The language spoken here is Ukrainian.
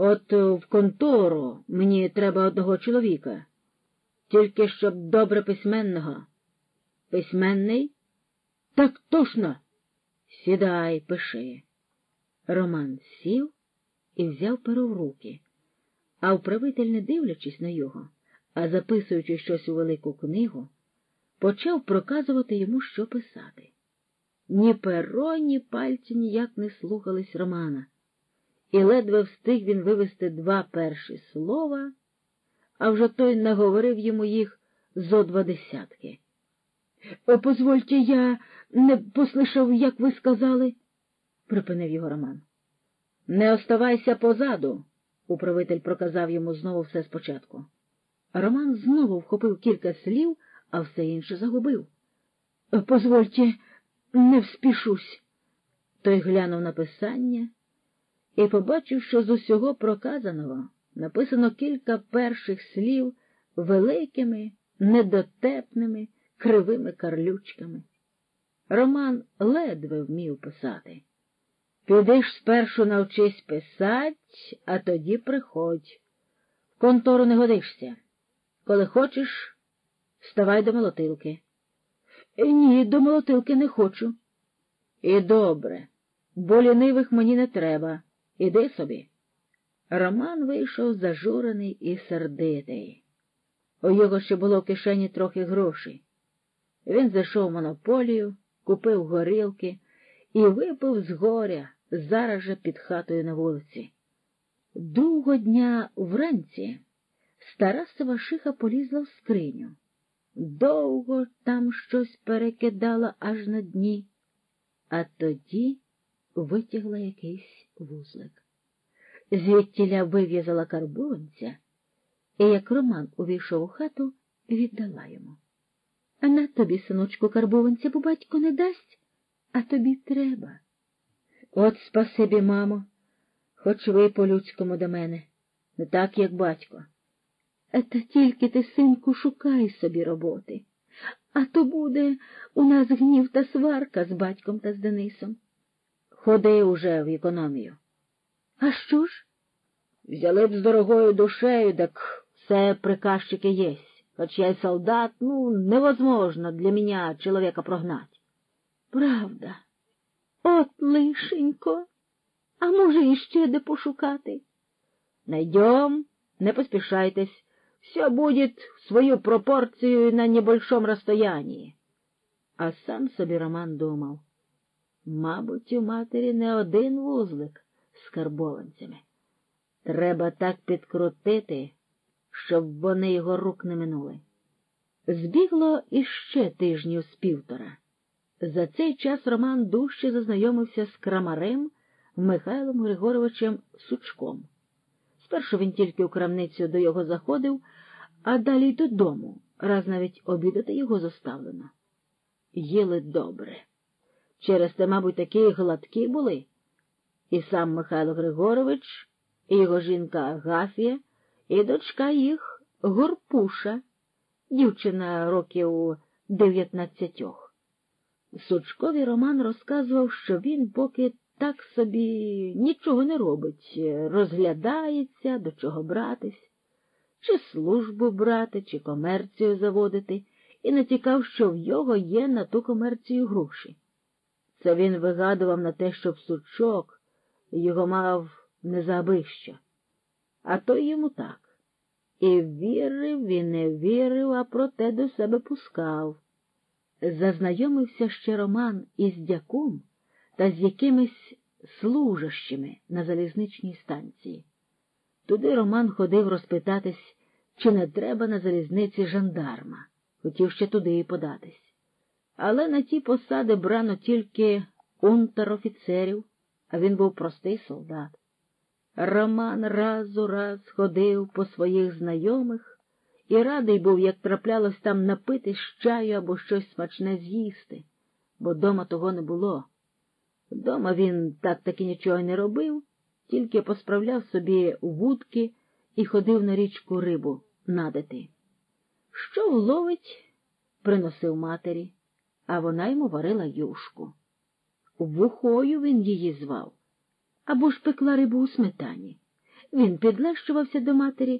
От в контору мені треба одного чоловіка, тільки щоб добре письменного. Письменний? Так точно. Сідай, пиши. Роман сів і взяв перо в руки, а управитель, не дивлячись на його, а записуючи щось у велику книгу, почав проказувати йому, що писати. Ні перо, ні пальці ніяк не слухались Романа, і ледве встиг він вивести два перші слова, а вже той наговорив йому їх зо два десятки. «Е, позвольте, я не послухав, як ви сказали, припинив його Роман. Не оставайся позаду, управитель проказав йому знову все спочатку. Роман знову вхопив кілька слів, а все інше загубив. «Е, позвольте, не вспішусь. Той глянув на писання і побачив, що з усього проказаного написано кілька перших слів великими, недотепними, кривими карлючками. Роман ледве вмів писати. Піди ж спершу навчись писать, а тоді приходь. В контору не годишся. Коли хочеш, вставай до молотилки. Ні, до молотилки не хочу. І добре, бо лінивих мені не треба. Іди собі. Роман вийшов зажурений і сердитий. У його ще було в кишені трохи грошей. Він зайшов в монополію, купив горілки і випив з горя зараз же під хатою на вулиці. Другого дня вранці стара Савашиха полізла в скриню. Довго там щось перекидала аж на дні, а тоді витягла якийсь вузлик. Звідтіля вив'язала карбованця, і як Роман увійшов у хату, віддала йому. А на тобі, синочку, карбованця, бо батько не дасть, а тобі треба. От спасибі, мамо, хоч ви по-людському до мене, не так, як батько. Та тільки ти, синку, шукай собі роботи, а то буде у нас гнів та сварка з батьком та з Денисом. Ходи уже в економію. А що ж? Взяли б з дорогою душею, так все приказчики єсть. Хоч я й солдат, ну, невозможно для меня человека прогнать. Правда. От лишенько. А може, іще де пошукати? Найдем, не поспішайтесь. Все будет в свою пропорцию на небольшом расстоянии. А сам собі Роман думав, мабуть, у матері не один вузлик з карбованцями. Треба так підкрутити, щоб вони його рук не минули. Збігло іще тижнів з півтора. За цей час Роман дужче зазнайомився з крамарем Михайлом Григоровичем Сучком. Спершу він тільки у крамницю до його заходив, а далі й додому, раз навіть обідати його заставлено. Їли добре. Через те, мабуть, такі гладкі були. І сам Михайло Григорович, і його жінка Агафія, і дочка їх Горпуша, дівчина років дев'ятнадцятьох. Сучкові Роман розказував, що він поки так собі нічого не робить, розглядається, до чого братись, чи службу брати, чи комерцію заводити, і натякав, що в його є на ту комерцію гроші. Це він вигадував на те, щоб сучок його мав не забищо, а то йому так. І вірив, і не вірив, а проте до себе пускав. Зазнайомився ще Роман із дяком та з якимись служащими на залізничній станції. Туди Роман ходив розпитатись, чи не треба на залізниці жандарма, хотів ще туди і податись. Але на ті посади брано тільки унтер-офіцерів, а він був простий солдат. Роман раз у раз ходив по своїх знайомих і радий був, як траплялось там напитись чаю або щось смачне з'їсти, бо дома того не було. Дома він так таки нічого не робив, тільки посправляв собі вудки і ходив на річку рибу надати. Що вловить, приносив матері, а вона йому варила юшку. Вухою він її звав, або ж пекла рибу у сметані. Він підлещувався до матері,